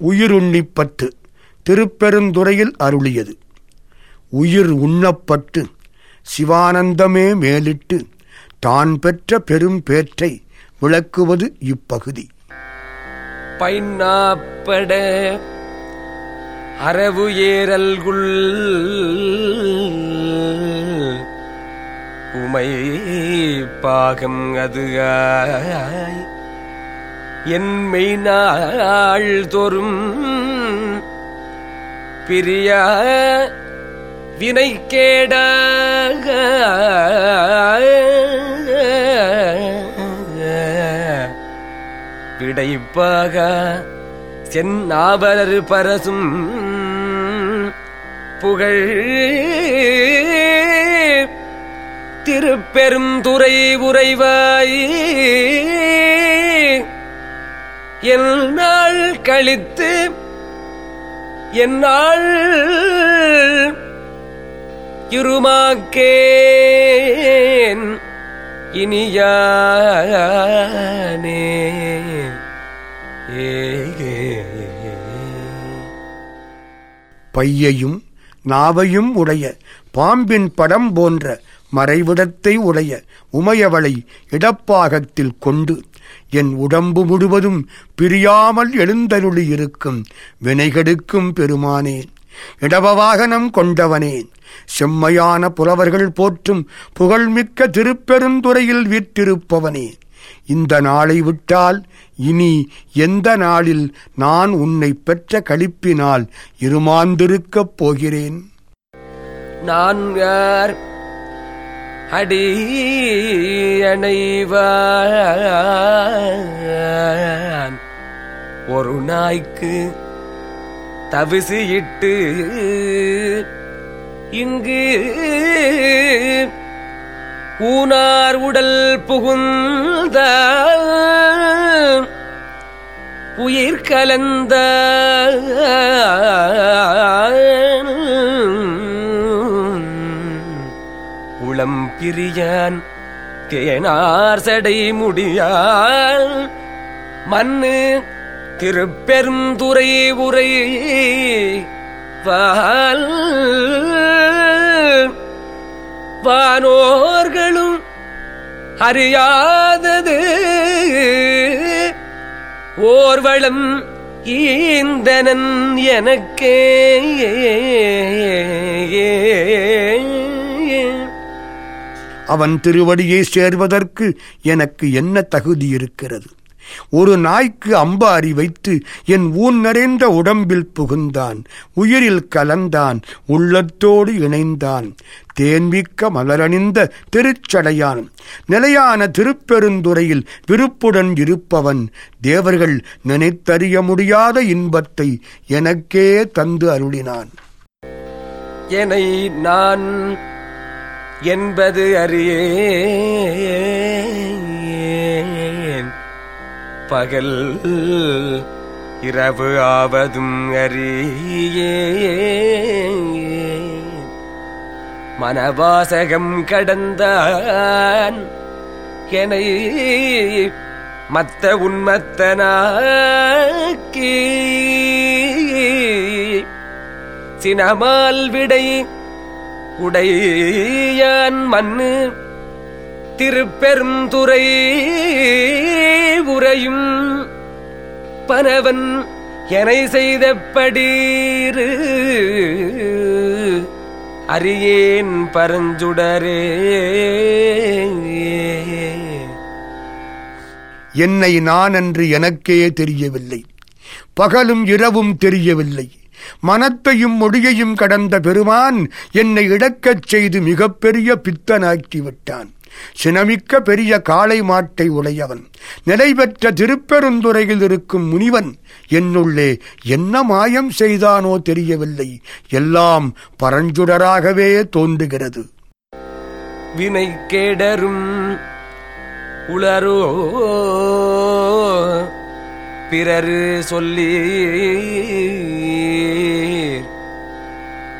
உயிருண்ணிப்பட்டு திருப்பெருந்துறையில் அருளியது. உயிர் உண்ணப்பட்டு சிவானந்தமே மேலிட்டு தான் பெற்ற பெரும் பேற்றை விளக்குவது இப்பகுதி. பைன்னாப்பட அரவு ஏறல்குள் உமை பாகம் அதுகாய் என்மை நாள் தோறும் பிரிய வினைக்கேடாக விடைப்பாக சென்னாவலர் பரசும் புகழ் திருப்பெருந்துரை உறைவாயே என் நாள் கழித்து என்னால் இருமாக்கேன் இனியானே. பையையும் நாவையும் உடைய பாம்பின் படம் போன்ற மறைவிடத்தை உடைய உமையவளை இடப்பாகத்தில் கொண்டு என் உடம்பு முழுவதும் பிரியாமல் எழுந்தருளி இருக்கும். வினைகெடுக்கும் பெருமானேன் இடபவாகனம் கொண்டவனேன் செம்மையான புலவர்கள் போற்றும் புகழ்மிக்க திருப்பெருந்துறையில் வீற்றிருப்பவனே இந்த நாளை விட்டால் இனி எந்த நாளில் நான் உன்னை பெற்ற களிப்பினால் இருமாந்திருக்கப் போகிறேன். நான் யார் அடி அணைவான் ஒரு நாய்க்கு தவிசு இட்டு இங்கு ஊனார் உடல் புகுந்த உயிர் கலந்த உளம் பிரியான் தேனார் சடை முடியால் மண்ணு திருப்பெருந்துரை உரை வால் வானோர்களும் அறியாதது ஓர்வளம் ஈந்தனன் எனக்கே. அவன் திருவடியை சேர்வதற்கு எனக்கு என்ன தகுதி இருக்கிறது? ஒரு நாய்க்கு அம்பாரி வைத்து என் ஊன் நிறைந்த உடம்பில் புகுந்தான் உயிரில் கலந்தான் உள்ளத்தோடு இணைந்தான். தேன்மிக்க மலரணிந்த திருச்சடையான் நிலையான திருப்பெருந்துறையில் விருப்புடன் இருப்பவன். தேவர்கள் நினைத்தறிய முடியாத இன்பத்தை எனக்கே தந்து அருளினான். எனை நான் என்பது அறியேன். பகல் இரவு ஆவதும் அறியேன். மனவாசகம் கடந்தான் என மத்த உன்மத்தனாக்கி. சினமால் விடை உடையான் மண்ணு திருப்பெருந்துறை உரையும் பனவன் எனை செய்த படீரு பரஞ்சுடரே. என்னை நான் என்று எனக்கே தெரியவில்லை. பகலும் இரவும் தெரியவில்லை. மனத்தையும் மொழியையும் கடந்த பெருமான் என்னை இழக்கச் செய்து மிகப்பெரிய பித்தனாக்கி விட்டான் சினமிக்க பெரிய காளை மாட்டை உடையவன். நிலை பெற்ற திருப்பெருந்துறையில் இருக்கும் முனிவன் என்னுள்ளே என்ன மாயம் செய்தானோ தெரியவில்லை. எல்லாம் பரஞ்சுடராகவே தோன்றுகிறது. வினை கேடரும் உளரோ பிறரு சொல்லி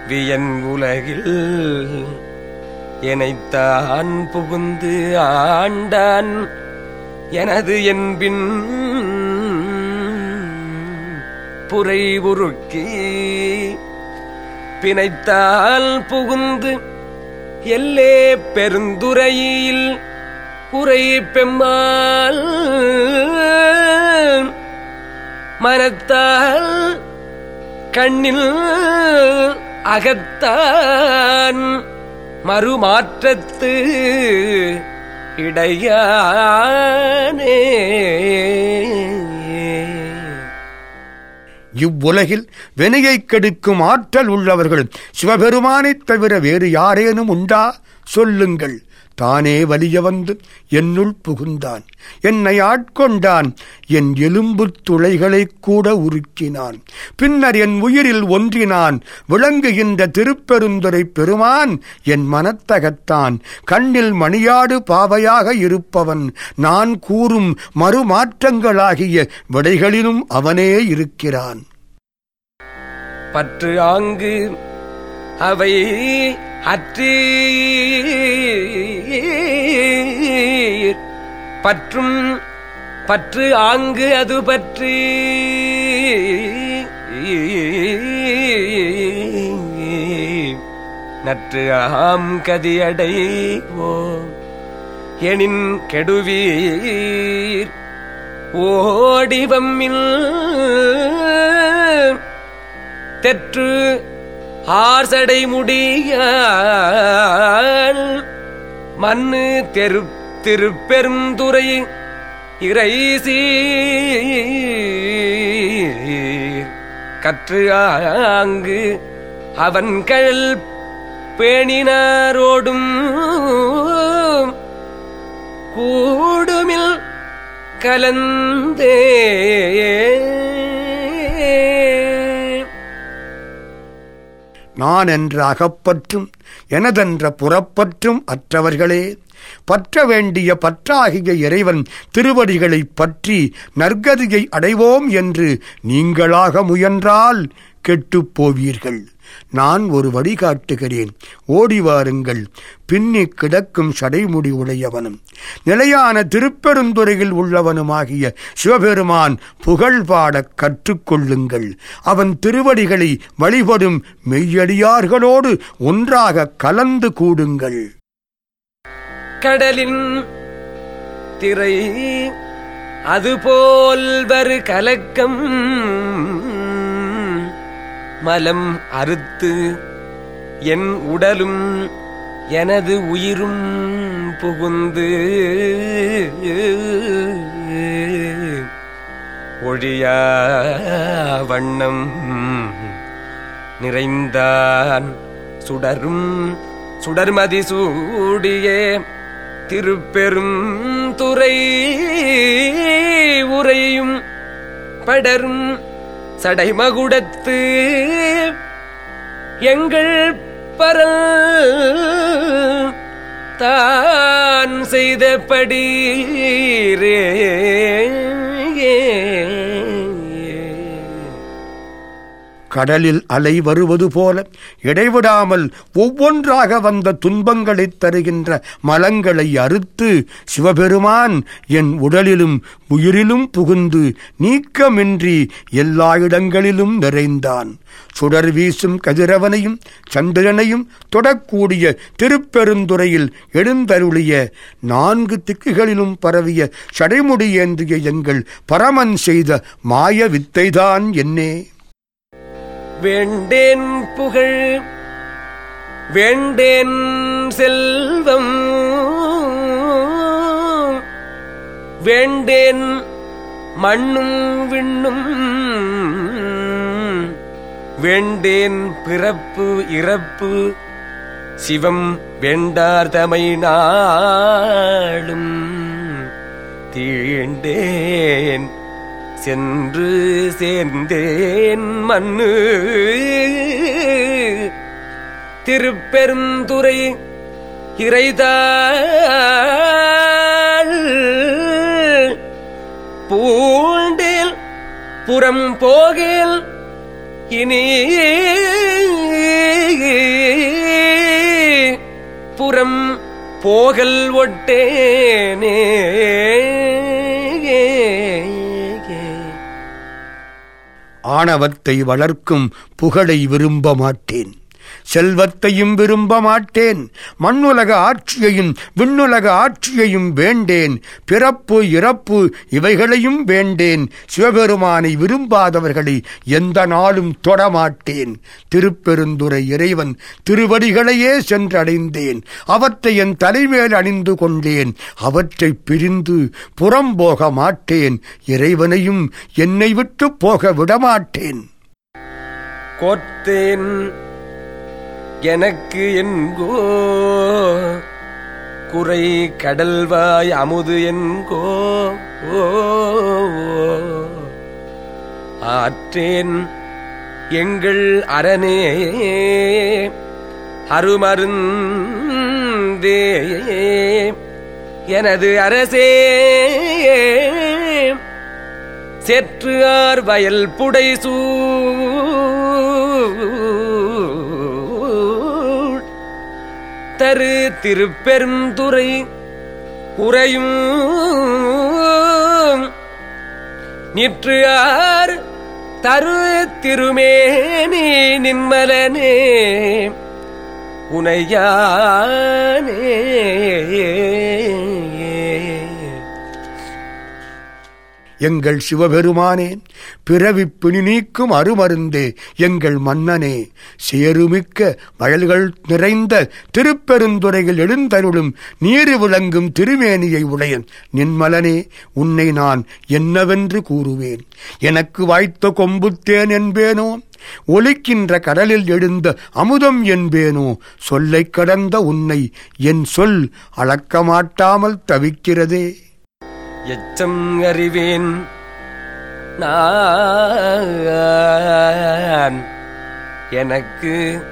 வியன் உலகில் எனைத்தான் புகுந்து ஆண்டான் எனது என்பின் புரை உருக்கி பிணைத்தால் புகுந்து எல்லே பெருந்துரையில் குறை பெம்மாள் மனத்தால் கண்ணில் அகத்தான் மறுமாற்றத்து இடையானே. இவ்வுலகில் வினையைக் கெடுக்கும் ஆற்றல் உள்ளவர்கள் சிவபெருமானைத் தவிர வேறு யாரேனும் உண்டா? சொல்லுங்கள். தானே வலிய வந்து என்னுள் புகுந்தான். என்னை ஆட்கொண்டான். என் எலும்புத் துளைகளைக் கூட உருக்கினான். பின்னர் என் உயிரில் ஒன்றினான். விளங்குகின்ற திருப்பெருந்துரை பெருமான் என் மனத்தகத்தான் கண்ணில் மணியாடு பாவையாக இருப்பவன். நான் கூறும் மறுமாற்றங்களாகிய விடைகளிலும் அவனே இருக்கிறான். பற்று ஆங்கு அவை அற்றே பற்றும் பற்று ஆங்கு அது பற்றி. நற்று ஆம் கதியடைவோம். எனின் கெடுவீர் ஓடிவம்மில் தெற்று ஆர்சடை முடிய மண்ணு தெரு திருப்பெருந்துறை சீர். கற்று ஆங்கு அவன் கழல் பேணினாரோடும் கூடுமில் கலந்தே. நான் என்ற அகப்பற்றும் எனதென்ற புறப்பற்றும் அற்றவர்களே பற்ற வேண்டிய பற்றாகிய இறைவன் திருவடிகளைப் பற்றி நற்கதியை அடைவோம் என்று நீங்களாக முயன்றால் கெட்டுப் போவீர்கள். நான் ஒரு வழிகாட்டுகிறேன் ஓடி வாருங்கள். பின்னி கிடக்கும் சடைமுடி உடையவனும் நிலையான திருப்பெருந்துறையில் உள்ளவனுமாகிய சிவபெருமான் புகழ் பாடக் கற்றுக்கொள்ளுங்கள். அவன் திருவடிகளை வழிபடும் மெய்யடியார்களோடு ஒன்றாக கலந்து கூடுங்கள். கடலின் திரை அதுபோல் வரு கலக்கம். மலம் அறுத்து என் உடலும் எனது உயிரும் புகுந்து ஒழியா வண்ணம் நிறைந்தான் சுடரும் சுடர்மதி சூடியே. திருப்பெரும் துறை உரையும் படரும் சடைமகுடத்து எங்கள் பரல் தான் செய்தபடி ரே கடலில் அலை வருவது போல இடைவிடாமல் ஒவ்வொன்றாக வந்த துன்பங்களைத் தருகின்ற மலங்களை அறுத்து சிவபெருமான் என் உடலிலும் உயிரிலும் புகுந்து நீக்கமின்றி எல்லா இடங்களிலும் நிறைந்தான். சுடர் வீசும் கதிரவனையும் சந்திரனையும் தொடக்கூடிய திருப்பெருந்துறையில் எழுந்தருளிய நான்கு திக்குகளிலும் பரவிய சடைமுடி ஏந்திய எங்கள் பரமன் செய்த மாய வித்தைதான் என்னே. வேண்டேன் புகழ் வேண்டேன் செல்வம் வேண்டேன் மண்ணும் விண்ணும் வேண்டேன் பிறப்பு இறப்பு சிவம் வேண்டார் தமை நாளும் தீண்டே சென்று சேர்ந்தேன் மண்ணு. திருப்பெருந்துறை இறைதாள். பூண்டில் புறம் போகில் இனி. புறம் போகல் ஒட்டேனே. ஆணவத்தை வளர்க்கும் புகழை விரும்ப மாட்டேன். செல்வத்தையும் விரும்ப மாட்டேன் மண்ணுலக ஆட்சியையும் விண்ணுலக ஆட்சியையும் வேண்டேன். பிறப்பு இறப்பு இவைகளையும் வேண்டேன். சிவபெருமானை விரும்பாதவர்களை எந்த நாளும் தொடமாட்டேன். திருப்பெருந்துரை இறைவன் திருவடிகளையே சென்றடைந்தேன். அவற்றை என் தலைமேல் அணிந்து கொண்டேன். அவற்றை பிரிந்து புறம் போக மாட்டேன். இறைவனையும் என்னை விட்டு போக விடமாட்டேன். கோத்தேன் எனக்கு என்கோ. குறை கடல்வாய் அமுது என்கோ. ஓ ஆற்றேன் எங்கள் அரணே. அருமருந்தே. எனது அரசே. செற்று ஆர் வயல் புடைசூ. தரு திருப்பெருந்துறை குறையும். நிற்று ஆர் தரு திருமேனி நின்மலனே உனையானே. எங்கள் சிவபெருமானே பிறவி பிணி நீக்கும் அருமருந்தே எங்கள் மன்னனே சேருமிக்க வயல்கள் நிறைந்த திருப்பெருந்துறையில் எழுந்தருளும் நீரு விளங்கும் திருமேனியை உடைய நின்மலனே உன்னை நான் என்னவென்று கூறுவேன். எனக்கு வாய்த்த கொம்புத்தேன் என்பேனோ? ஒலிக்கின்ற கடலில் எழுந்த அமுதம் என்பேனோ? சொல்லைக் கடந்த உன்னை என் சொல் அளக்க மாட்டாமல் தவிக்கிறதே. எச்சம் அறிவேன். நான் எனக்கு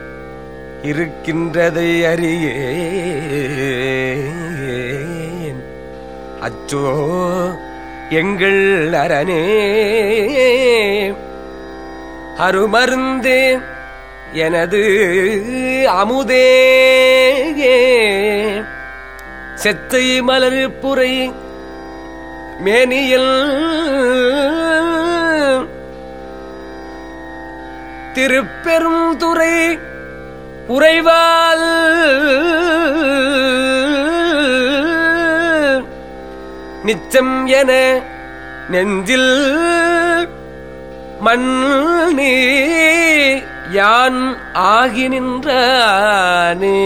இருக்கின்றதை அறியேன். அச்சோ எங்கள் அரணே அருமருந்தே எனது அமுதே. செத்தை மலர் புரை மேனியில் திருப்பெரும் துறை உறைவால் நிச்சம் என நெஞ்சில் மண் யான் ஆகி நின்றானே.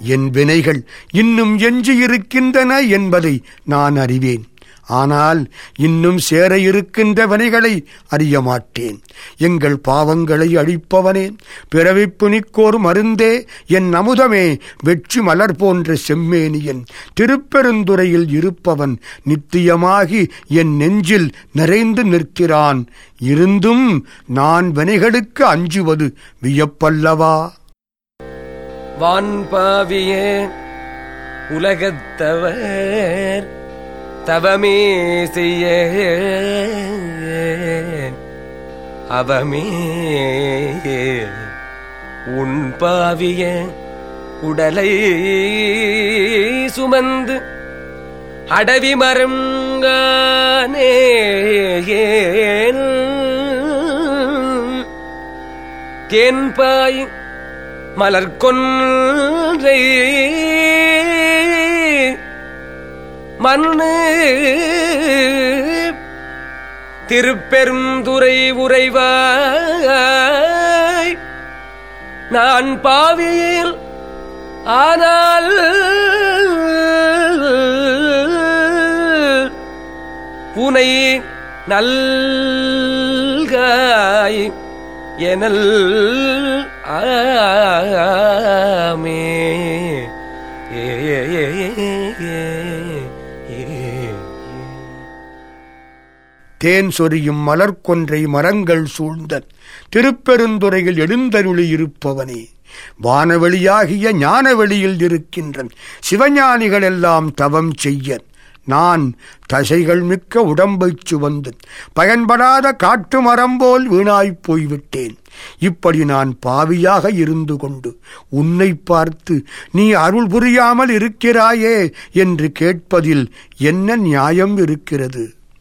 என் வினைகள் இன்னும் எஞ்சியிருக்கின்றன என்பதை நான் அறிவேன். ஆனால் இன்னும் சேர இருக்கின்ற வினைகளை அறிய மாட்டேன். எங்கள் பாவங்களை அழிப்பவனே பிறவிப்புனிக்கோர் மருந்தே என் அமுதமே வெற்றி மலர் போன்ற செம்மேனியன் திருப்பெருந்துறையில் இருப்பவன் நித்தியமாகி என் நெஞ்சில் நிறைந்து நிற்கிறான். இருந்தும் நான் வினைகளுக்கு அஞ்சுவது வியப்பல்லவா? வான்பாவியே உலகத்தவர் தவமே செய்ய அவமே உன் பாவிய உடலை சுமந்து அடவி மரங்கானே கேன்பாயின் மலர்கொன்றை. மண்ணு. திருப்பெருந்துறை உறைவாய். நான் பாவியில் ஆனால் புனை நல்காய். எனல் ஆமே. ஏ ஏ ஏ ஏ தேன் சொரியும் மலர்கொன்றை மரங்கள் சூழ்ந்த திருப்பெருந்துறையில் எழுந்தருளி இருப்பவனே. வானவெளியாகிய ஞானவெளியில் இருக்கின்ற சிவஞானிகள் எல்லாம் தவம் செய்ய நான் தசைகள் மிக்க உடம்பைச் சுவந்து பயன்படாத காட்டு மரம் போல் வீணாய்ப் போய்விட்டேன். இப்படி நான் பாவியாக இருந்து கொண்டு உன்னை பார்த்து நீ அருள் புரியாமல் இருக்கிறாயே என்று கேட்பதில் என்ன நியாயம் இருக்கிறது?